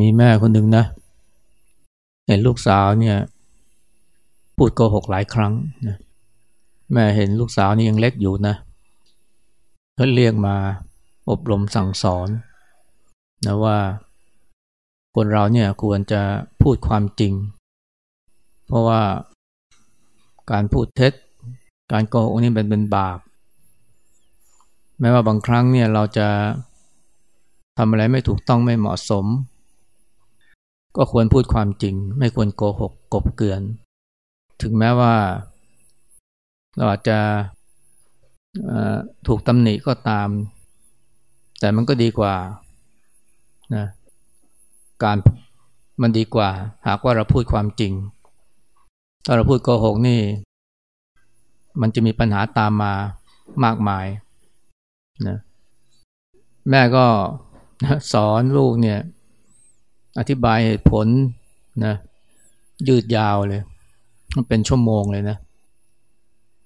มีแม่คนหนึ่งนะเห็นลูกสาวเนี่ยพูดโกหกหลายครั้งนะแม่เห็นลูกสาวนี่ยังเล็กอยู่นะก็เรียกมาอบรมสั่งสอนนะว่าคนเราเนี่ยควรจะพูดความจริง เพราะว่าการพูดเท็จ การโกหกนี่เป็นเป็นบาป แม้ว่าบางครั้งเนี่ยเราจะทำอะไรไม่ถูกต้องไม่เหมาะสม ก็ควรพูดความจริง ไม่ควรโกหกกบเกลื่อน ถึงแม้ว่า เราอาจจะถูกตำหนิก็ตาม แต่มันก็ดีกว่านะการมันดีกว่า หากว่าเราพูดความจริง ถ้าเราพูดโกหกนี่ มันจะมีปัญหาตามมามากมายนะแม่ก็สอนลูกเนี่ย อธิบายเหตุผลนะยืดยาวเลย มันเป็นชั่วโมงเลยนะ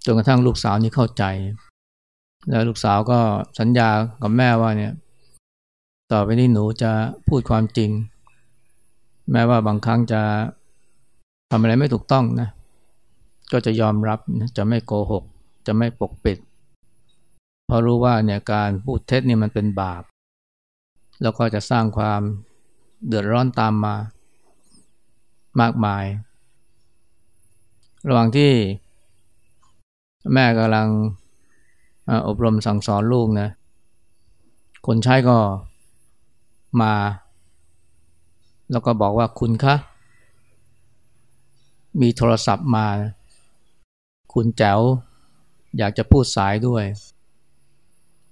จนกระทั่งลูกสาวนี่เข้าใจ แล้วลูกสาวก็สัญญากับแม่ว่าเนี่ย ต่อไปนี้หนูจะพูดความจริง แม้ว่าบางครั้งจะทำอะไรไม่ถูกต้องนะ ก็จะยอมรับนะจะไม่โกหก จะไม่ปกปิด เพราะรู้ว่าเนี่ยการพูดเท็จนี่มันเป็นบาป แล้วก็จะสร้างความ เดือดร้อนตามมามากมาย ระหว่างที่แม่กำลังอบรมสั่งสอนลูกนะ คนใช้ก็มา แล้วก็บอกว่าคุณคะ มีโทรศัพท์มา คุณแจ๋วอยากจะพูดสายด้วย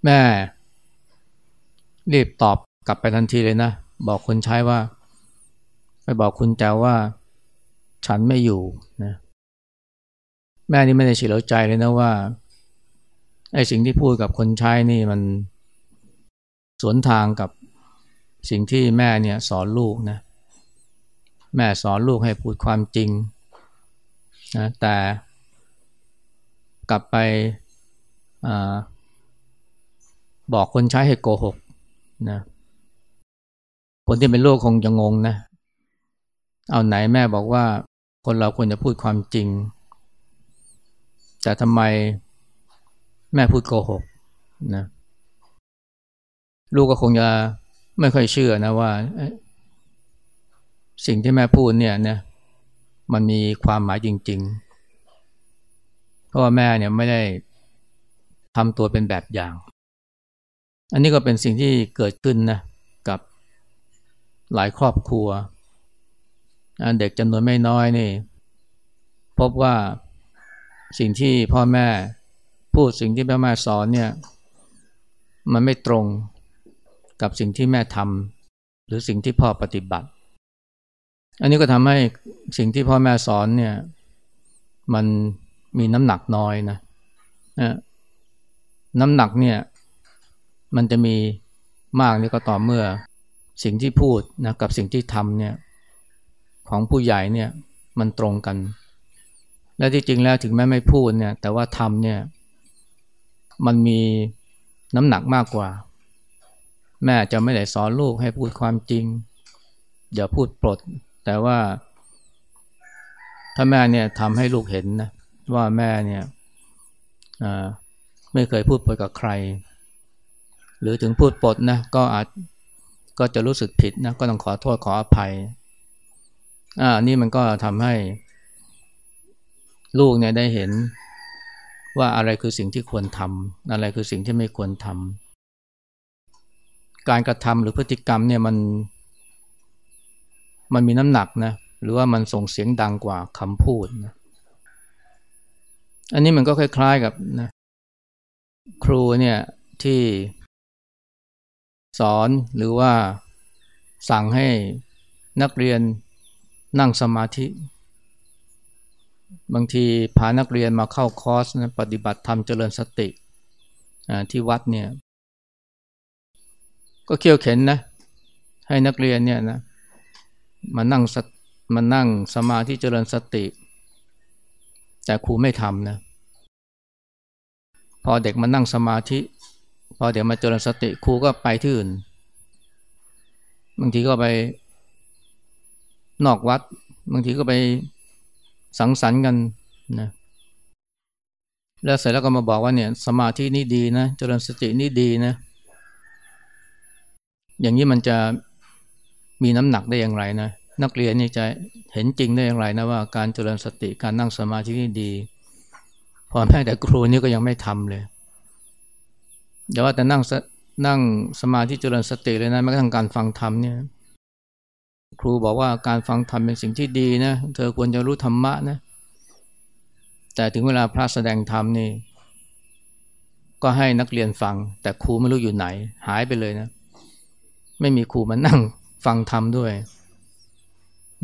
แม่ รีบตอบกลับไปทันทีเลยนะ บอกคนใช้ว่า ไปบอกคุณแจวว่า ฉันไม่อยู่นะแม่นี่ไม่ได้เฉลียวใจเลยนะว่าไอ้สิ่งที่พูดกับคนใช้นี่มันสวนทางกับสิ่งที่แม่เนี่ยสอนลูกนะแม่สอนลูกให้พูดความจริงนะแต่กลับไปอบอกคนใช้ให้โกหกนะ คนที่เป็นลูกคงจะงงนะ เอาไหนแม่บอกว่า คนเราควรจะพูดความจริง แต่ทำไมแม่พูดโกหกนะ ลูกก็คงจะไม่ค่อยเชื่อนะว่า สิ่งที่แม่พูดเนี่ยเนี่ยมันมีความหมายจริง ๆ เพราะว่าแม่เนี่ยไม่ได้ทำตัวเป็นแบบอย่าง อันนี้ก็เป็นสิ่งที่เกิดขึ้นนะกับ หลายครอบครัว เด็กจำนวนไม่น้อยนี่ พบว่าสิ่งที่พ่อแม่พูดสิ่งที่พ่อแม่สอนเนี่ย มันไม่ตรงกับสิ่งที่แม่ทำหรือสิ่งที่พ่อปฏิบัติ อันนี้ก็ทำให้สิ่งที่พ่อแม่สอนเนี่ย มันมีน้ำหนักน้อยนะนะน้ำหนักเนี่ย มันจะมีมากนี่ก็ต่อเมื่อ สิ่งที่พูดนะกับสิ่งที่ทำเนี่ยของผู้ใหญ่เนี่ยมันตรงกัน และที่จริงแล้วถึงแม้ไม่พูดเนี่ยแต่ว่าทำเนี่ยมันมีน้ำหนักมากกว่า แม่จะไม่ได้สอนลูกให้พูดความจริง อย่าพูดปลด แต่ว่าถ้าแม่เนี่ยทำให้ลูกเห็นนะว่าแม่เนี่ยไม่เคยพูดปลดกับใคร หรือถึงพูดปลดนะก็อาจ ก็จะรู้สึกผิดนะก็ต้องขอโทษขออภัยอ่านี่มันก็ทำให้ ลูกเนี่ยได้เห็นว่าอะไรคือสิ่งที่ควรทำอะไรคือสิ่งที่ไม่ควรทำการกระทำหรือพฤติกรรมเนี่ยมันมันมีน้ำหนักนะหรือว่ามันส่งเสียงดังกว่าคำพูดนะอันนี้มันก็คล้ายๆกับนะครูเนี่ยที่ สอนหรือว่าสั่งให้นักเรียนนั่งสมาธิ บางทีพานักเรียนมาเข้าคอร์สนะปฏิบัติธรรมเจริญสติที่วัดเนี่ยก็เขี่ยวเข็นนะให้นักเรียนเนี่ยนะมานั่งมานั่งสมาธิเจริญสติ แต่ครูไม่ทำนะพอเด็กมานั่งสมาธิ พอเด็กมาเจริญสติครูก็ไปที่อื่น บางทีก็ไปนอกวัด บางทีก็ไปสังสรรค์กันนะแล้วเสร็จแล้วก็มาบอกว่าเนี่ยสมาธินี่ดีนะเจริญสตินี่ดีนะ อย่างนี้มันจะมีน้ำหนักได้อย่างไรนะนักเรียนนี่จะเห็นจริงได้อย่างไรนะว่าการเจริญสติการนั่งสมาธินี่ดี พอแม้แต่ครูนี่ก็ยังไม่ทำเลย เดี๋ยวว่าแต่นั่งนั่งสมาธิเจริญสติเลยนะแม้กระทั่งการฟังธรรมเนี่ยครูบอกว่าการฟังธรรมเป็นสิ่งที่ดีนะ เธอควรจะรู้ธรรมะนะ แต่ถึงเวลาพระแสดงธรรมนี่ ก็ให้นักเรียนฟัง แต่ครูไม่รู้อยู่ไหน หายไปเลยนะ ไม่มีครูมานั่งฟังธรรมด้วย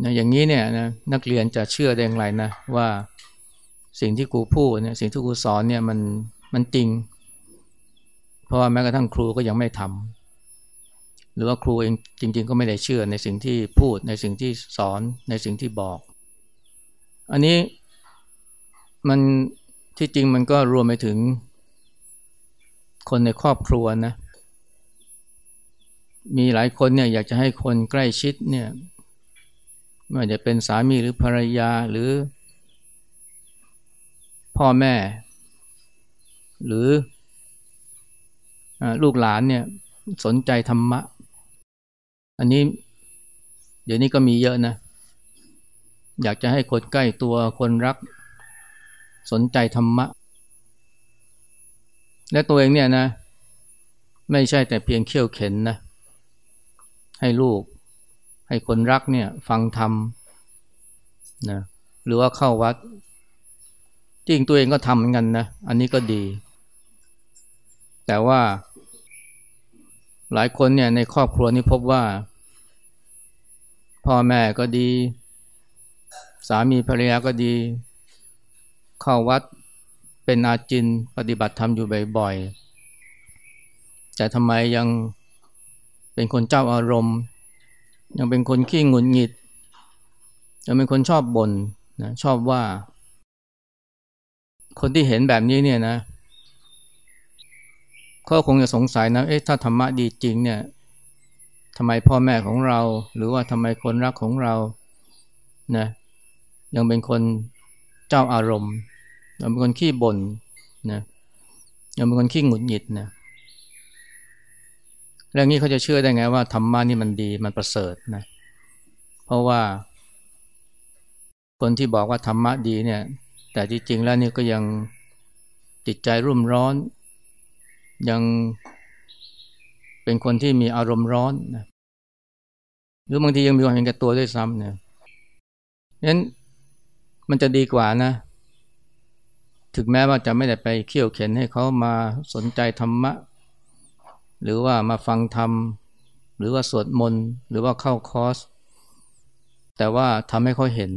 นะอย่างนี้เนี่ยนะนักเรียนจะเชื่อได้อย่างไรนะว่าสิ่งที่ครูพูดเนี่ยสิ่งที่ครูสอนเนี่ยมันมันจริง ราะว่าแม้กระทั่งครูก็ยังไม่ทำหรือว่าครูเองจริง ๆ ก็ไม่ได้เชื่อในสิ่งที่พูดในสิ่งที่สอนในสิ่งที่บอก อันนี้มันที่จริงมันก็รวมไปถึงคนในครอบครัวนะ มีหลายคนเนี่ยอยากจะให้คนใกล้ชิดเนี่ยไม่ว่าจะเป็นสามีหรือภรรยาหรือพ่อแม่ หรือ ลูกหลานเนี่ยสนใจธรรมะ อันนี้ เดี๋ยวนี้ก็มีเยอะนะ อยากจะให้คนใกล้ตัวคนรัก สนใจธรรมะ และตัวเองเนี่ยนะ ไม่ใช่แต่เพียงเขี่ยวเข็นนะ ให้ลูก ให้คนรักเนี่ย ฟังธรรมนะหรือว่าเข้าวัด จริงตัวเองก็ทำเหมือนกันนะ อันนี้ก็ดี แต่ว่า หลายคนเนี่ยในครอบครัวนี้พบว่าพ่อแม่ก็ดี สามีภรรยาก็ดี เข้าวัดเป็นอาจินปฏิบัติธรรมอยู่บ่อยๆแต่ทำไมยังเป็นคนเจ้าอารมณ์ ยังเป็นคนขี้งุนหงิด ยังเป็นคนชอบบ่นนะชอบว่า คนที่เห็นแบบนี้เนี่ยนะเขาคงจะสงสัยนะเอ๊ะถ้าธรรมะดีจริงเนี่ยทำไมพ่อแม่ของเรา หรือว่าทำไมคนรักของเรานะยังเป็นคนเจ้าอารมณ์ยังเป็นคนขี้บน่นนะยังเป็นคนขี้หงุดหงิดนะเรื่องนี้เขาจะเชื่อได้ไงว่าธรรมะนี่มันดีมันประเสริฐนะเพราะว่า คนที่บอกว่าธรรมะดีเนี่ย แต่ที่จริงแล้วนี่ก็ยังจิตใจรุ่มร้อน ยังเป็นคนที่มีอารมณ์ร้อนนะหรือบางทียังมีความเห็นแก่ตัวด้วยซ้ำเนี่ยนั้นมันจะดีกว่านะ ถึงแม้ว่าจะไม่ได้ไปเขี่ยวเข็นให้เขามาสนใจธรรมะ หรือว่ามาฟังธรรม หรือว่าสวดมนต์ หรือว่าเข้าคอร์ส แต่ว่าทำให้เขาเห็น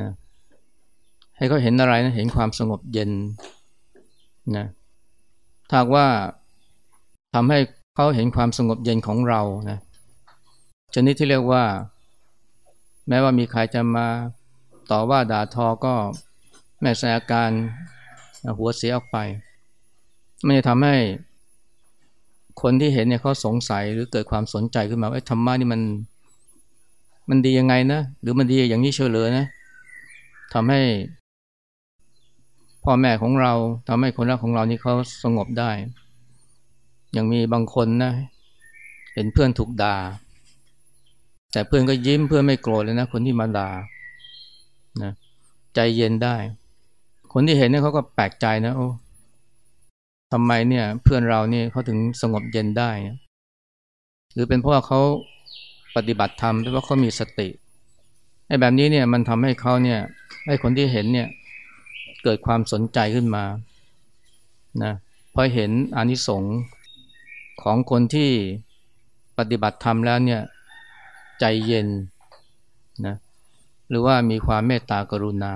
นะให้เขาเห็นอะไรนะ เห็นความสงบเย็นนะ ถ้าว่าทำให้เขาเห็นความสงบเย็นของเรานะชนิดที่เรียกว่า แม้ว่ามีใครจะมาต่อว่าด่าทอก็แม่แสดงการหัวเสียออกไป มันจะทำให้คนที่เห็นเนี่ยเขาสงสัยหรือเกิดความสนใจขึ้นมาว่าธรรมะนี่มันมันดียังไงนะ หรือมันดีอย่างนี้เฉลยนะทำให้ พ่อแม่ของเราทำให้คนรักของเรานี่เขาสงบได้ ยังมีบางคนนะ เห็นเพื่อนถูกด่า แต่เพื่อนก็ยิ้มเพื่อนไม่โกรธเลยนะ คนที่มาด่านะใจเย็นได้ คนที่เห็นเนี่ยเขาก็แปลกใจนะโอ้ทำไมเนี่ย เพื่อนเรานี่เขาถึงสงบเย็นได้ หรือเป็นเพราะว่าเขาปฏิบัติธรรมหรือว่าเขามีสติไอ้แบบนี้เนี่ยมันทำให้เขาเนี่ยให้คนที่เห็นเนี่ย เกิดความสนใจขึ้นมานะพอเห็นอนิสงส์ของคนที่ปฏิบัติธรรมแล้วเนี่ยใจเย็นนะหรือว่ามีความเมตตากรุณา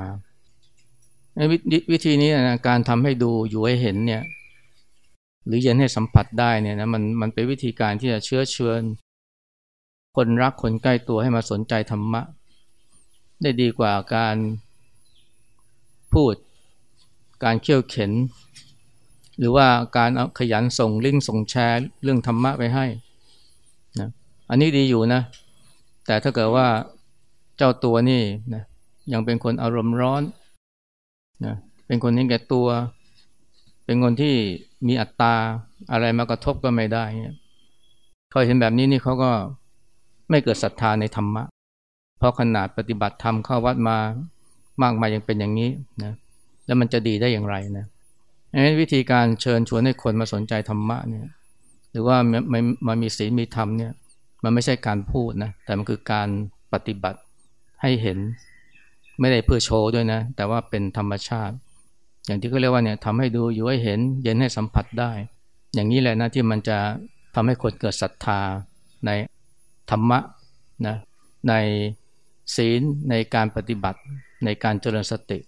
ววิธีนี้นะการทำให้ดูอยู่ให้เห็นเนี่ยหรือเย็นให้สัมผัสได้เนี่ยนะมันมันเป็นวิธีการที่จะเชื้อเชิญคนรักคนใกล้ตัวให้มาสนใจธรรมะ ได้ดีกว่าการพูด การเขี่ยวเข็น หรือว่าการเอาขยันส่งลิงก์ส่งแชร์เรื่องธรรมะไปให้นะอันนี้ดีอยู่นะ แต่ถ้าเกิดว่าเจ้าตัวนี่นะยังเป็นคนอารมณ์ร้อนนะเป็นคนนี้แก่ตัว เป็นคนที่มีอัตตาอะไรมากระทบก็ไม่ได้เนี่ยเขาเห็นแบบนี้นี่เขาก็ไม่เกิดศรัทธาในธรรมะ เพราะขนาดปฏิบัติธรรมเข้าวัดมามากมายยังเป็นอย่างนี้นะ แล้วมันจะดีได้อย่างไรนะอันนี้วิธีการเชิญชวนให้คนมาสนใจธรรมะเนี่ยหรือว่ามันมันมีศีลมีธรรมเนี่ยมันไม่ใช่การพูดนะแต่มันคือการปฏิบัติให้เห็นไม่ได้เพื่อโชว์ด้วยนะ แต่ว่าเป็นธรรมชาติ อย่างที่เขาเรียกว่าเนี่ยทำให้ดูอยู่ให้เห็น เย็นให้สัมผัสได้ อย่างนี้แหละนะที่มันจะทำให้คนเกิดศรัทธาในธรรมะนะในศีลในการปฏิบัติในการเจริญสติ